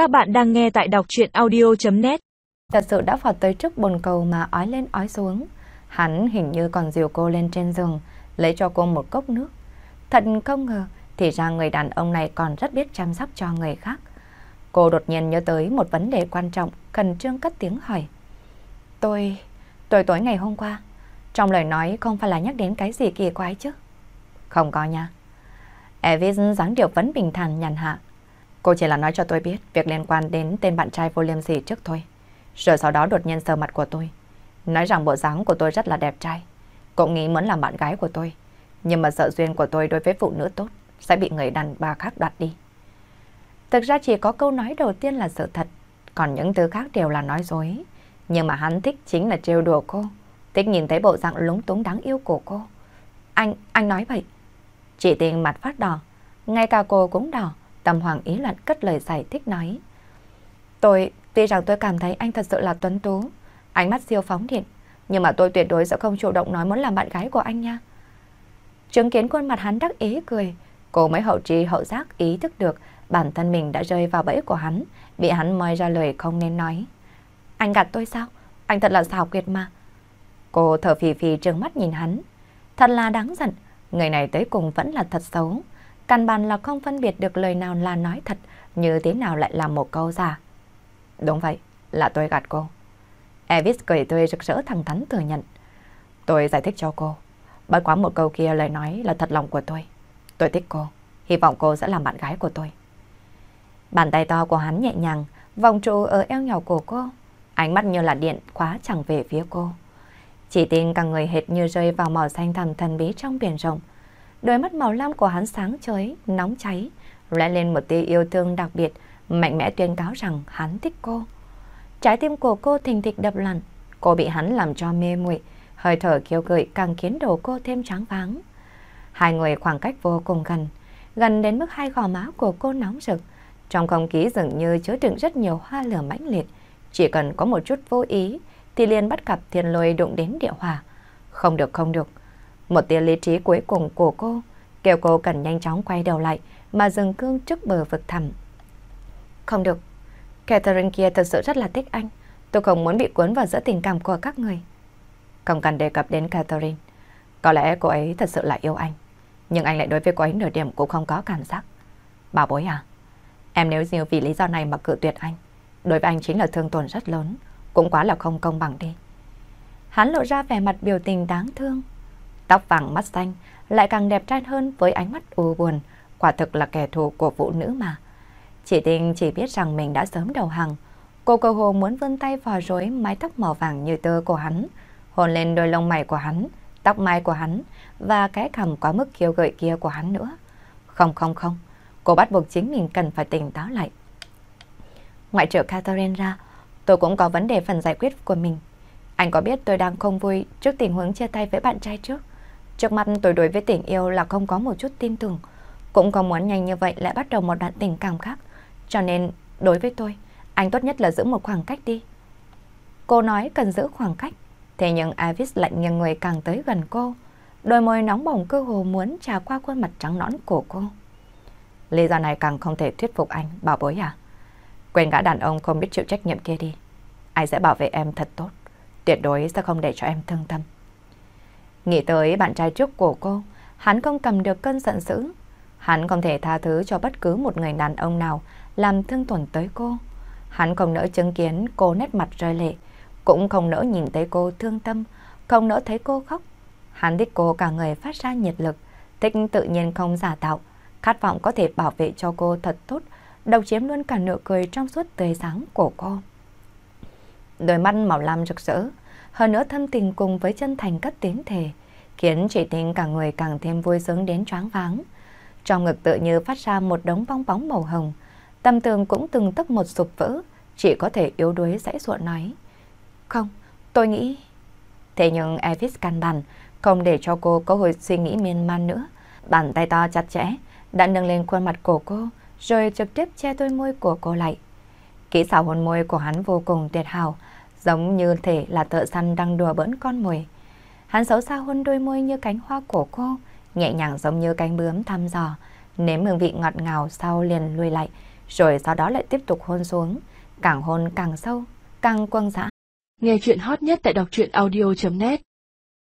Các bạn đang nghe tại đọc chuyện audio.net Thật sự đã vọt tới trước bồn cầu mà ói lên ói xuống. Hắn hình như còn dìu cô lên trên giường, lấy cho cô một cốc nước. Thật không ngờ, thì ra người đàn ông này còn rất biết chăm sóc cho người khác. Cô đột nhiên nhớ tới một vấn đề quan trọng, khẩn trương cất tiếng hỏi. Tôi... tôi tối ngày hôm qua, trong lời nói không phải là nhắc đến cái gì kỳ quái chứ? Không có nha. Evis dáng điệu vẫn bình thản nhàn hạ. Cô chỉ là nói cho tôi biết việc liên quan đến tên bạn trai vô liêm gì trước thôi. Rồi sau đó đột nhiên sờ mặt của tôi. Nói rằng bộ dáng của tôi rất là đẹp trai. Cũng nghĩ muốn làm bạn gái của tôi. Nhưng mà sợ duyên của tôi đối với phụ nữ tốt sẽ bị người đàn bà khác đoạt đi. Thực ra chỉ có câu nói đầu tiên là sự thật. Còn những thứ khác đều là nói dối. Nhưng mà hắn thích chính là trêu đùa cô. Thích nhìn thấy bộ dạng lúng túng đáng yêu của cô. Anh, anh nói vậy. Chị tình mặt phát đỏ. Ngay cả cô cũng đỏ. Tâm Hoàng ý loạn cất lời giải thích nói. Tôi, tuy rằng tôi cảm thấy anh thật sự là tuấn tú, ánh mắt siêu phóng điện, nhưng mà tôi tuyệt đối sẽ không chủ động nói muốn làm bạn gái của anh nha. Chứng kiến khuôn mặt hắn đắc ý cười, cô mới hậu trì hậu giác ý thức được bản thân mình đã rơi vào bẫy của hắn, bị hắn moi ra lời không nên nói. Anh gạt tôi sao? Anh thật là xảo quyệt mà. Cô thở phì phì trừng mắt nhìn hắn. Thật là đáng giận, người này tới cùng vẫn là thật xấu. Căn bản là không phân biệt được lời nào là nói thật, như thế nào lại là một câu giả. Đúng vậy, là tôi gạt cô. Evis cười tươi rực rỡ thẳng thắn thừa nhận. Tôi giải thích cho cô. Bất quá một câu kia lời nói là thật lòng của tôi. Tôi thích cô. Hy vọng cô sẽ làm bạn gái của tôi. Bàn tay to của hắn nhẹ nhàng, vòng trụ ở eo nhỏ của cô. Ánh mắt như là điện khóa chẳng về phía cô. Chỉ tin cả người hệt như rơi vào màu xanh thầm thần bí trong biển rộng. Đôi mắt màu lam của hắn sáng chói, nóng cháy, lóe lên một tia yêu thương đặc biệt, mạnh mẽ tuyên cáo rằng hắn thích cô. Trái tim của cô thình thịch đập loạn, cô bị hắn làm cho mê muội, hơi thở kiêu gợi càng khiến đầu cô thêm trắng váng. Hai người khoảng cách vô cùng gần, gần đến mức hai gò má của cô nóng rực. Trong không khí dường như chứa đựng rất nhiều hoa lửa mãnh liệt, chỉ cần có một chút vô ý thì liền bắt gặp thiên lôi đụng đến địa hỏa. Không được không được, một tia lý trí cuối cùng của cô kêu cô cần nhanh chóng quay đầu lại mà dừng cương trước bờ vực thẳm. Không được, Catherine kia thật sự rất là thích anh. Tôi không muốn bị cuốn vào giữa tình cảm của các người. Không cần đề cập đến Catherine. Có lẽ cô ấy thật sự là yêu anh. Nhưng anh lại đối với cô ấy nửa điểm cũng không có cảm giác. Bảo bối à, em nếu nhiều vì lý do này mà cự tuyệt anh, đối với anh chính là thương tổn rất lớn, cũng quá là không công bằng đi. Hắn lộ ra vẻ mặt biểu tình đáng thương, Tóc vàng mắt xanh lại càng đẹp trai hơn với ánh mắt u buồn, quả thực là kẻ thù của phụ nữ mà. Chỉ tình chỉ biết rằng mình đã sớm đầu hàng. Cô cầu hồ muốn vươn tay vò rối mái tóc màu vàng như tơ của hắn, hôn lên đôi lông mày của hắn, tóc mai của hắn và cái cằm quá mức khiêu gợi kia của hắn nữa. Không không không, cô bắt buộc chính mình cần phải tỉnh táo lại. Ngoại trừ Catherine ra, tôi cũng có vấn đề phần giải quyết của mình. Anh có biết tôi đang không vui trước tình huống chia tay với bạn trai trước? Trước mắt tôi đối với tình yêu là không có một chút tin tưởng, cũng không muốn nhanh như vậy lại bắt đầu một đoạn tình cảm khác. Cho nên, đối với tôi, anh tốt nhất là giữ một khoảng cách đi. Cô nói cần giữ khoảng cách, thế nhưng Avis lạnh nghiêng người càng tới gần cô. Đôi môi nóng bỏng cơ hồ muốn trà qua khuôn mặt trắng nõn của cô. Lý do này càng không thể thuyết phục anh, bảo bối à? Quên gã đàn ông không biết chịu trách nhiệm kia đi. Anh sẽ bảo vệ em thật tốt. Tuyệt đối sẽ không để cho em thương tâm. Nghĩ tới bạn trai trước của cô, hắn không cầm được cơn giận dữ. Hắn không thể tha thứ cho bất cứ một người đàn ông nào làm thương tổn tới cô. Hắn không nỡ chứng kiến cô nét mặt rơi lệ, cũng không nỡ nhìn thấy cô thương tâm, không nỡ thấy cô khóc. Hắn thích cô cả người phát ra nhiệt lực, thích tự nhiên không giả tạo, khát vọng có thể bảo vệ cho cô thật tốt, độc chiếm luôn cả nụ cười trong suốt tươi sáng của cô. Đôi mắt màu lam rực rỡ, hơn nữa thâm tình cùng với chân thành cất tiếng thề, khiến chị Tinh cả người càng thêm vui sướng đến choáng váng. Trong ngực tự như phát ra một đống bong bóng màu hồng, tâm tường cũng từng tức một sụp vỡ, chỉ có thể yếu đuối dãy ruộng nói. Không, tôi nghĩ... Thế nhưng Evis căn bản không để cho cô có hồi suy nghĩ miên man nữa. Bàn tay to chặt chẽ đã nâng lên khuôn mặt của cô, rồi trực tiếp che đôi môi của cô lại. Kỹ xảo hôn môi của hắn vô cùng tuyệt hảo, giống như thể là thợ săn đang đùa bỡn con mồi. Hắn xấu xa hôn đôi môi như cánh hoa của cô, nhẹ nhàng giống như cánh bướm thăm dò, nếm hương vị ngọt ngào sau liền lùi lại, rồi sau đó lại tiếp tục hôn xuống, càng hôn càng sâu, càng quăng dã. Nghe chuyện hot nhất tại đọc truyện audio.net